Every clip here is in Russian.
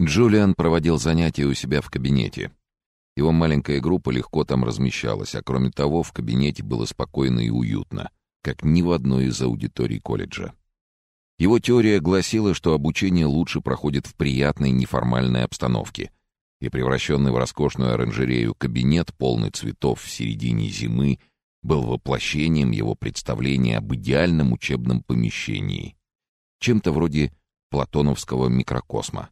Джулиан проводил занятия у себя в кабинете. Его маленькая группа легко там размещалась, а кроме того, в кабинете было спокойно и уютно, как ни в одной из аудиторий колледжа. Его теория гласила, что обучение лучше проходит в приятной неформальной обстановке, и превращенный в роскошную оранжерею кабинет, полный цветов в середине зимы, был воплощением его представления об идеальном учебном помещении, чем-то вроде платоновского микрокосма.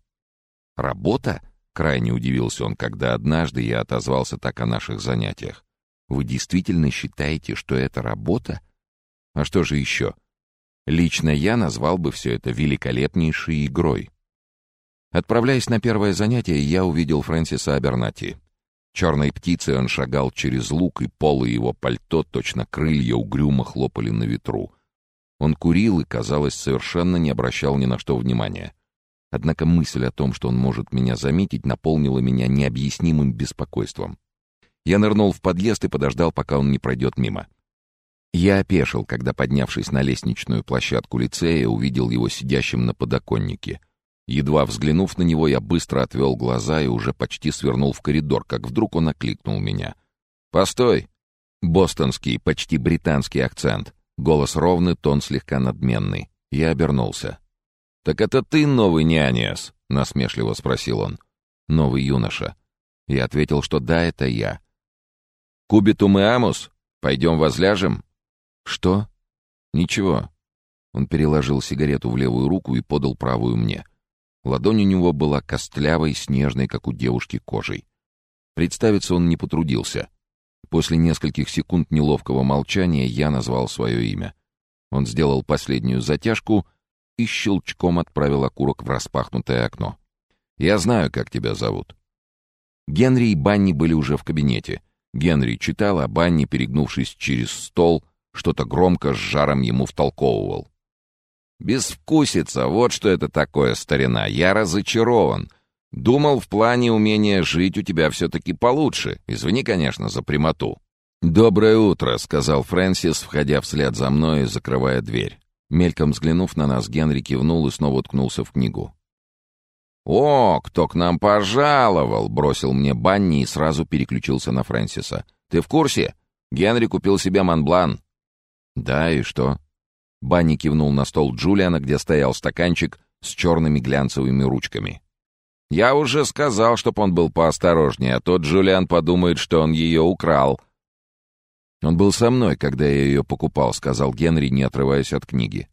«Работа?» — крайне удивился он, когда однажды я отозвался так о наших занятиях. «Вы действительно считаете, что это работа? А что же еще?» Лично я назвал бы все это великолепнейшей игрой. Отправляясь на первое занятие, я увидел Фрэнсиса Абернати. Черной птицей он шагал через луг, и полы его пальто, точно крылья, угрюмо хлопали на ветру. Он курил и, казалось, совершенно не обращал ни на что внимания. Однако мысль о том, что он может меня заметить, наполнила меня необъяснимым беспокойством. Я нырнул в подъезд и подождал, пока он не пройдет мимо. Я опешил, когда, поднявшись на лестничную площадку лицея, увидел его сидящим на подоконнике. Едва взглянув на него, я быстро отвел глаза и уже почти свернул в коридор, как вдруг он окликнул меня. «Постой!» Бостонский, почти британский акцент. Голос ровный, тон слегка надменный. Я обернулся. «Так это ты новый няниас?» — насмешливо спросил он. «Новый юноша». Я ответил, что да, это я. «Кубитум и амус? Пойдем возляжем?» «Что?» «Ничего». Он переложил сигарету в левую руку и подал правую мне. Ладонь у него была костлявой, снежной, как у девушки, кожей. Представиться он не потрудился. После нескольких секунд неловкого молчания я назвал свое имя. Он сделал последнюю затяжку и щелчком отправил окурок в распахнутое окно. «Я знаю, как тебя зовут». Генри и Банни были уже в кабинете. Генри читал, а Банни, перегнувшись через стол, что-то громко с жаром ему втолковывал. «Безвкусица, вот что это такое, старина. Я разочарован. Думал, в плане умения жить у тебя все-таки получше. Извини, конечно, за прямоту». «Доброе утро», — сказал Фрэнсис, входя вслед за мной и закрывая дверь. Мельком взглянув на нас, Генри кивнул и снова уткнулся в книгу. «О, кто к нам пожаловал!» — бросил мне Банни и сразу переключился на Фрэнсиса. «Ты в курсе? Генри купил себе Монблан». «Да, и что?» Банни кивнул на стол Джулиана, где стоял стаканчик с черными глянцевыми ручками. «Я уже сказал, чтоб он был поосторожнее, а тот Джулиан подумает, что он ее украл», «Он был со мной, когда я ее покупал», — сказал Генри, не отрываясь от книги.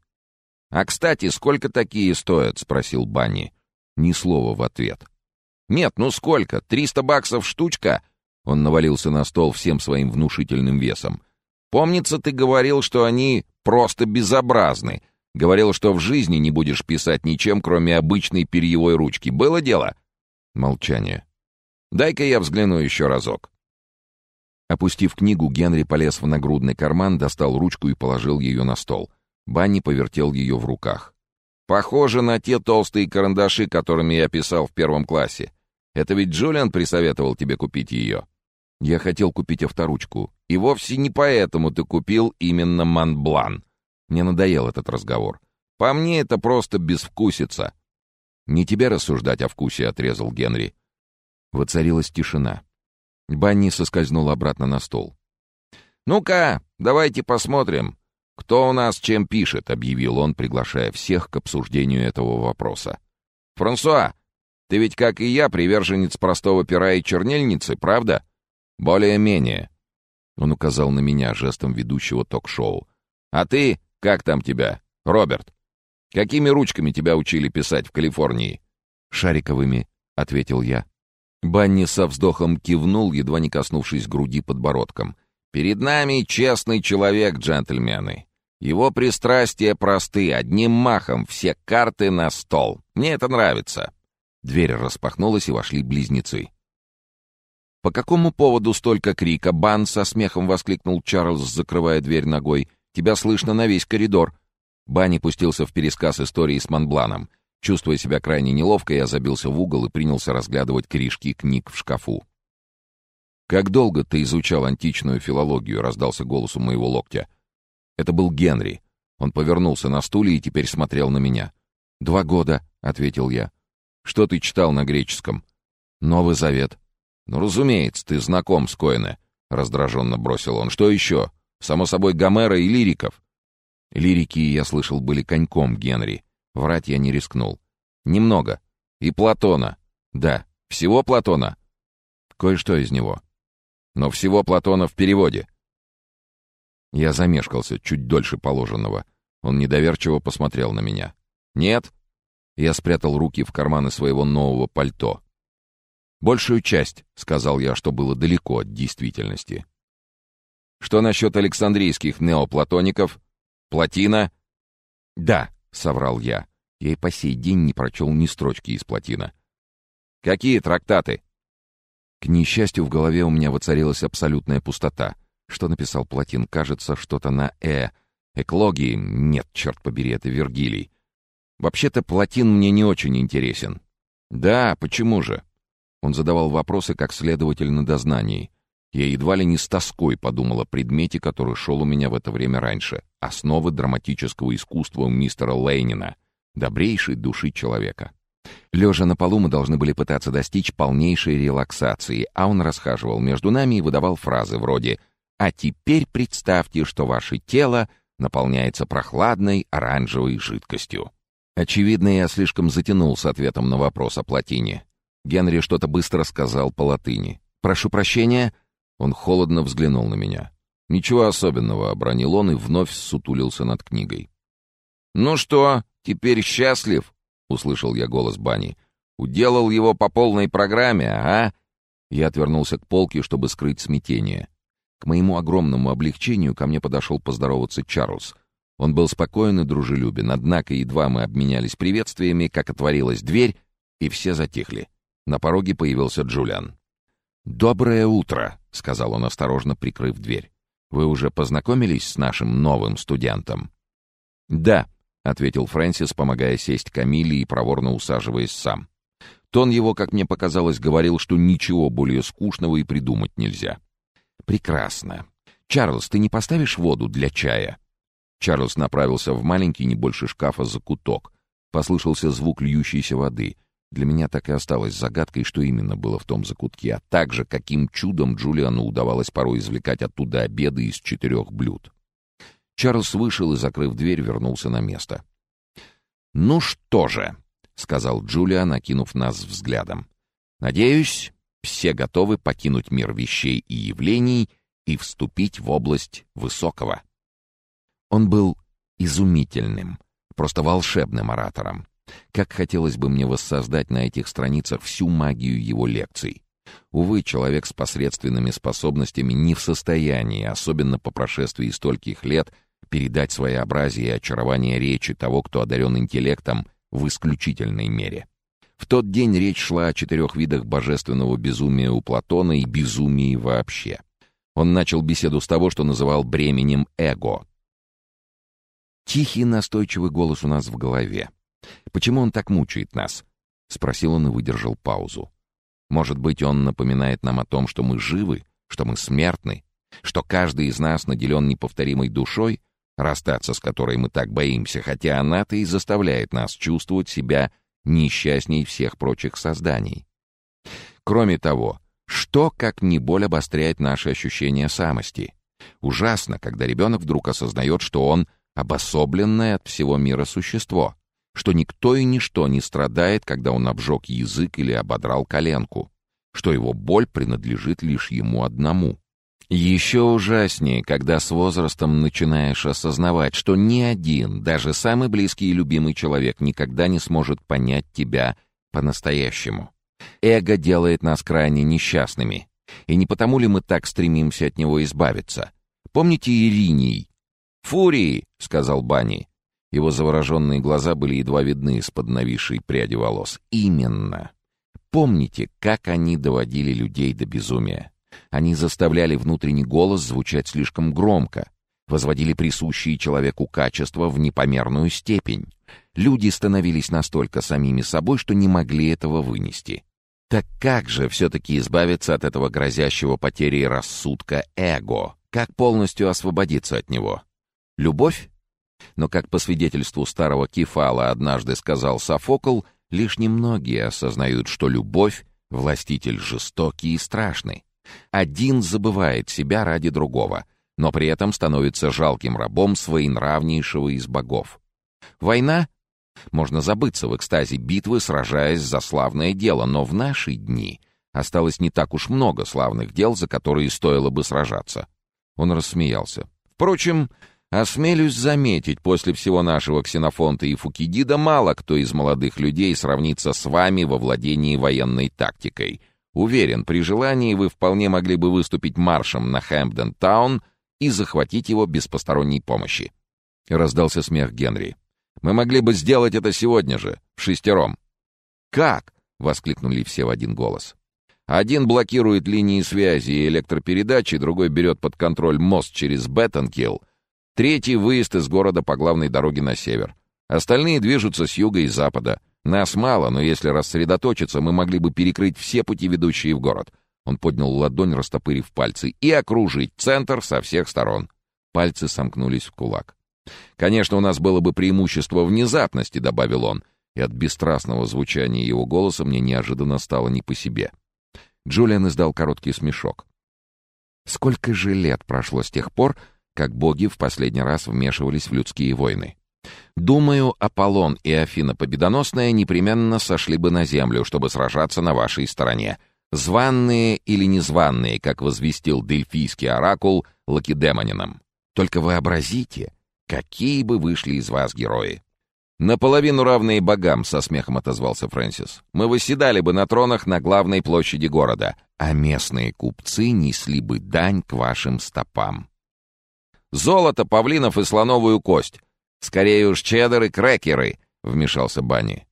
«А, кстати, сколько такие стоят?» — спросил Банни. Ни слова в ответ. «Нет, ну сколько? Триста баксов штучка?» Он навалился на стол всем своим внушительным весом. «Помнится, ты говорил, что они просто безобразны. Говорил, что в жизни не будешь писать ничем, кроме обычной перьевой ручки. Было дело?» Молчание. «Дай-ка я взгляну еще разок». Опустив книгу, Генри полез в нагрудный карман, достал ручку и положил ее на стол. Банни повертел ее в руках. «Похоже на те толстые карандаши, которыми я писал в первом классе. Это ведь Джулиан присоветовал тебе купить ее?» «Я хотел купить авторучку. И вовсе не поэтому ты купил именно Монблан. Мне надоел этот разговор. По мне это просто безвкусица». «Не тебе рассуждать о вкусе», — отрезал Генри. Воцарилась тишина. Банни соскользнул обратно на стол. «Ну-ка, давайте посмотрим, кто у нас чем пишет», — объявил он, приглашая всех к обсуждению этого вопроса. «Франсуа, ты ведь, как и я, приверженец простого пера и чернильницы, правда?» «Более-менее». Он указал на меня жестом ведущего ток-шоу. «А ты, как там тебя, Роберт? Какими ручками тебя учили писать в Калифорнии?» «Шариковыми», — ответил я. Банни со вздохом кивнул, едва не коснувшись груди подбородком. «Перед нами честный человек, джентльмены. Его пристрастия просты, одним махом все карты на стол. Мне это нравится». Дверь распахнулась, и вошли близнецы. «По какому поводу столько крика, Бан?» — со смехом воскликнул Чарльз, закрывая дверь ногой. «Тебя слышно на весь коридор». Банни пустился в пересказ истории с Монбланом — Чувствуя себя крайне неловко, я забился в угол и принялся разглядывать корешки книг в шкафу. «Как долго ты изучал античную филологию?» — раздался голос у моего локтя. Это был Генри. Он повернулся на стуле и теперь смотрел на меня. «Два года», — ответил я. Что ты читал на греческом? Новый Завет. Ну, разумеется, ты знаком с Коэне, раздраженно бросил он. Что еще? Само собой, Гомера и лириков. Лирики, я слышал, были коньком Генри. Врать я не рискнул. Немного. И Платона. Да, всего Платона. Кое-что из него. Но всего Платона в переводе. Я замешкался чуть дольше положенного. Он недоверчиво посмотрел на меня. «Нет?» Я спрятал руки в карманы своего нового пальто. «Большую часть», — сказал я, что было далеко от действительности. «Что насчет александрийских неоплатоников? Платина?» «Да», — соврал я. Я и по сей день не прочел ни строчки из Платина. «Какие трактаты?» К несчастью, в голове у меня воцарилась абсолютная пустота. Что написал Платин? Кажется, что-то на «э». Эклогии? Нет, черт побери, это Вергилий. Вообще-то Платин мне не очень интересен. Да, почему же? Он задавал вопросы как следователь на дознании. Я едва ли не с тоской подумал о предмете, который шел у меня в это время раньше. Основы драматического искусства у мистера Лейнина. Добрейшей души человека. Лежа на полу мы должны были пытаться достичь полнейшей релаксации, а он расхаживал между нами и выдавал фразы вроде «А теперь представьте, что ваше тело наполняется прохладной оранжевой жидкостью». Очевидно, я слишком затянул с ответом на вопрос о плотине. Генри что-то быстро сказал по латыни. «Прошу прощения». Он холодно взглянул на меня. «Ничего особенного», — обронил он и вновь сутулился над книгой. «Ну что, теперь счастлив?» — услышал я голос Бани. «Уделал его по полной программе, а?» Я отвернулся к полке, чтобы скрыть смятение. К моему огромному облегчению ко мне подошел поздороваться Чарльз. Он был спокоен и дружелюбен, однако едва мы обменялись приветствиями, как отворилась дверь, и все затихли. На пороге появился Джулиан. «Доброе утро», — сказал он, осторожно прикрыв дверь. «Вы уже познакомились с нашим новым студентом?» «Да», — ответил Фрэнсис, помогая сесть Камиле и проворно усаживаясь сам. Тон его, как мне показалось, говорил, что ничего более скучного и придумать нельзя. «Прекрасно. Чарльз, ты не поставишь воду для чая?» Чарльз направился в маленький, не больше шкафа, закуток. Послышался звук льющейся воды. Для меня так и осталось загадкой, что именно было в том закутке, а также каким чудом Джулиану удавалось порой извлекать оттуда обеды из четырех блюд. Чарльз вышел и, закрыв дверь, вернулся на место. «Ну что же», — сказал Джулиан, окинув нас взглядом. «Надеюсь, все готовы покинуть мир вещей и явлений и вступить в область высокого». Он был изумительным, просто волшебным оратором. Как хотелось бы мне воссоздать на этих страницах всю магию его лекций. Увы, человек с посредственными способностями не в состоянии, особенно по прошествии стольких лет, передать своеобразие и очарование речи того, кто одарен интеллектом в исключительной мере. В тот день речь шла о четырех видах божественного безумия у Платона и безумии вообще. Он начал беседу с того, что называл бременем эго. Тихий настойчивый голос у нас в голове. «Почему он так мучает нас?» — спросил он и выдержал паузу. «Может быть, он напоминает нам о том, что мы живы, что мы смертны, что каждый из нас наделен неповторимой душой, расстаться с которой мы так боимся, хотя она-то и заставляет нас чувствовать себя несчастней всех прочих созданий. Кроме того, что, как не боль, обостряет наши ощущения самости? Ужасно, когда ребенок вдруг осознает, что он обособленное от всего мира существо, что никто и ничто не страдает, когда он обжег язык или ободрал коленку, что его боль принадлежит лишь ему одному. Еще ужаснее, когда с возрастом начинаешь осознавать, что ни один, даже самый близкий и любимый человек никогда не сможет понять тебя по-настоящему. Эго делает нас крайне несчастными. И не потому ли мы так стремимся от него избавиться? Помните Ириней? «Фурии!» — сказал Бани. Его завороженные глаза были едва видны из-под нависшей пряди волос. «Именно! Помните, как они доводили людей до безумия? Они заставляли внутренний голос звучать слишком громко, возводили присущие человеку качества в непомерную степень. Люди становились настолько самими собой, что не могли этого вынести. Так как же все-таки избавиться от этого грозящего потерей рассудка эго? Как полностью освободиться от него? Любовь? Но, как по свидетельству старого Кефала однажды сказал Софокл, Лишь немногие осознают, что любовь — властитель жестокий и страшный. Один забывает себя ради другого, но при этом становится жалким рабом своенравнейшего из богов. Война? Можно забыться в экстазе битвы, сражаясь за славное дело, но в наши дни осталось не так уж много славных дел, за которые стоило бы сражаться. Он рассмеялся. Впрочем, осмелюсь заметить, после всего нашего Ксенофонта и Фукидида мало кто из молодых людей сравнится с вами во владении военной тактикой. Уверен, при желании вы вполне могли бы выступить маршем на Хэмпден-таун и захватить его без посторонней помощи. Раздался смех Генри. Мы могли бы сделать это сегодня же, в шестером. «Как?» — воскликнули все в один голос. Один блокирует линии связи и электропередачи, другой берет под контроль мост через Беттенкилл, третий — выезд из города по главной дороге на север. Остальные движутся с юга и запада. Нас мало, но если рассредоточиться, мы могли бы перекрыть все пути, ведущие в город. Он поднял ладонь, растопырив пальцы, и окружить центр со всех сторон. Пальцы сомкнулись в кулак. «Конечно, у нас было бы преимущество внезапности», — добавил он, и от бесстрастного звучания его голоса мне неожиданно стало не по себе. Джулиан издал короткий смешок. Сколько же лет прошло с тех пор, как боги в последний раз вмешивались в людские войны? Думаю, Аполлон и Афина Победоносная непременно сошли бы на землю, чтобы сражаться на вашей стороне. Званные или незваные, как возвестил дельфийский оракул Лакедемонином. Только вообразите, какие бы вышли из вас герои. «Наполовину равные богам», — со смехом отозвался Фрэнсис. «Мы выседали бы на тронах на главной площади города, а местные купцы несли бы дань к вашим стопам». «Золото, павлинов и слоновую кость. Скорее уж чеддер и крекеры», — вмешался Банни.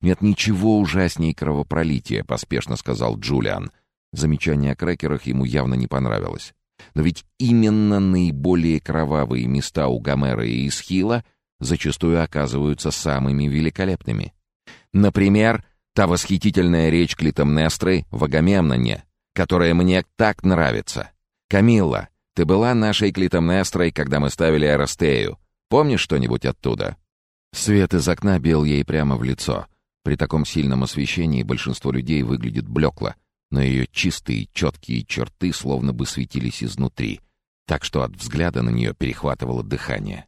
«Нет ничего ужаснее кровопролития», — поспешно сказал Джулиан. Замечание о крекерах ему явно не понравилось. Но ведь именно наиболее кровавые места у Гомера и Исхила зачастую оказываются самыми великолепными. Например, та восхитительная речь Клитомнестры в Агамемноне, которая мне так нравится. Камилла, ты была нашей Клитомнестрой, когда мы ставили Арастею. Помнишь что-нибудь оттуда?» Свет из окна бил ей прямо в лицо. При таком сильном освещении большинство людей выглядит блекло, но ее чистые, четкие черты словно бы светились изнутри, так что от взгляда на нее перехватывало дыхание.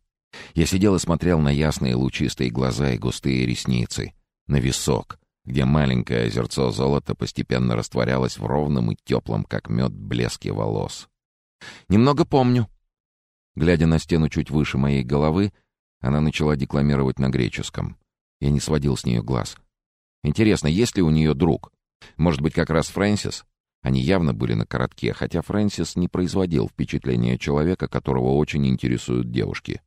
Я сидел и смотрел на ясные лучистые глаза и густые ресницы, на висок, где маленькое озерцо золота постепенно растворялось в ровном и теплом, как мед, блеске волос. Немного помню. Глядя на стену чуть выше моей головы, она начала декламировать на греческом. Я не сводил с нее глаз. Интересно, есть ли у нее друг? Может быть, как раз Фрэнсис? Они явно были на коротке, хотя Фрэнсис не производил впечатления человека, которого очень интересуют девушки.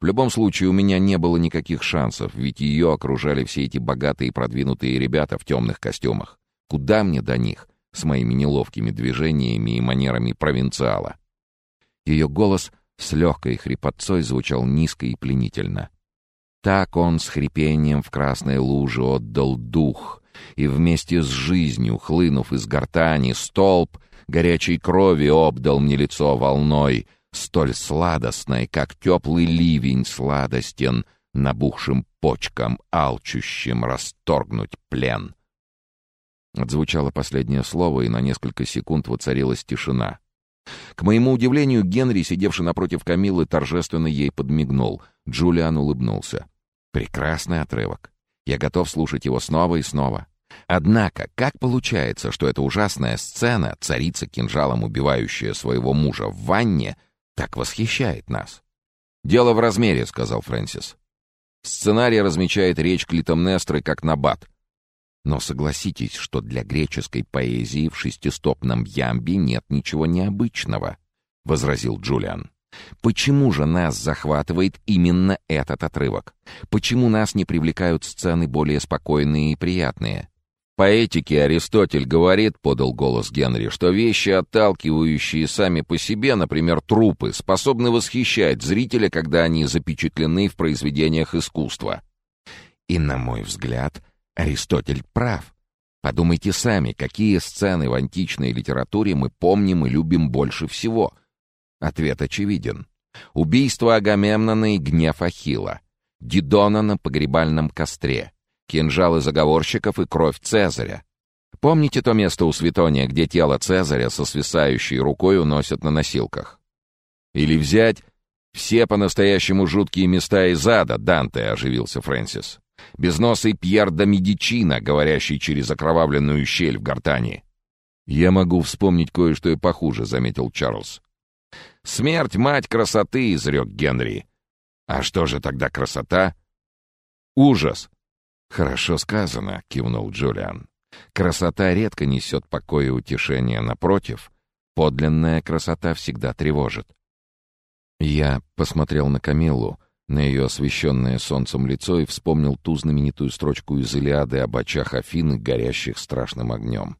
В любом случае, у меня не было никаких шансов, ведь ее окружали все эти богатые и продвинутые ребята в темных костюмах. Куда мне до них с моими неловкими движениями и манерами провинциала? Ее голос с легкой хрипотцой звучал низко и пленительно. Так он с хрипением в красной луже отдал дух, и вместе с жизнью, хлынув из гортани, столб горячей крови обдал мне лицо волной — столь сладостной, как теплый ливень сладостен, набухшим почкам, алчущим расторгнуть плен. Отзвучало последнее слово, и на несколько секунд воцарилась тишина. К моему удивлению, Генри, сидевший напротив Камилы, торжественно ей подмигнул. Джулиан улыбнулся. «Прекрасный отрывок. Я готов слушать его снова и снова. Однако, как получается, что эта ужасная сцена, царица кинжалом убивающая своего мужа в ванне — так восхищает нас. «Дело в размере», — сказал Фрэнсис. Сценарий размечает речь Клитомнестры как набат. Но согласитесь, что для греческой поэзии в шестистопном ямбе нет ничего необычного, — возразил Джулиан. Почему же нас захватывает именно этот отрывок? Почему нас не привлекают сцены более спокойные и приятные? По этике Аристотель говорит, подал голос Генри, что вещи, отталкивающие сами по себе, например, трупы, способны восхищать зрителя, когда они запечатлены в произведениях искусства. И, на мой взгляд, Аристотель прав. Подумайте сами, какие сцены в античной литературе мы помним и любим больше всего? Ответ очевиден. Убийство Агамемнона и гнев Ахилла. Дидона на погребальном костре. кинжалы заговорщиков и кровь Цезаря. Помните то место у Светония, где тело Цезаря со свисающей рукой уносят на носилках? Или взять все по-настоящему жуткие места из ада, Данте, оживился Фрэнсис. Безносый Пьер да Медичина, говорящий через окровавленную щель в гортани. «Я могу вспомнить кое-что и похуже», — заметил Чарльз. «Смерть — мать красоты», — изрек Генри. «А что же тогда красота?» «Ужас!» «Хорошо сказано», — кивнул Джулиан. Красота редко несет покой и утешение, напротив, подлинная красота всегда тревожит. Я посмотрел на Камилу, на ее освещенное солнцем лицо и вспомнил ту знаменитую строчку из Илиады об очах Афины, горящих страшным огнем.